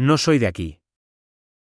No soy de aquí.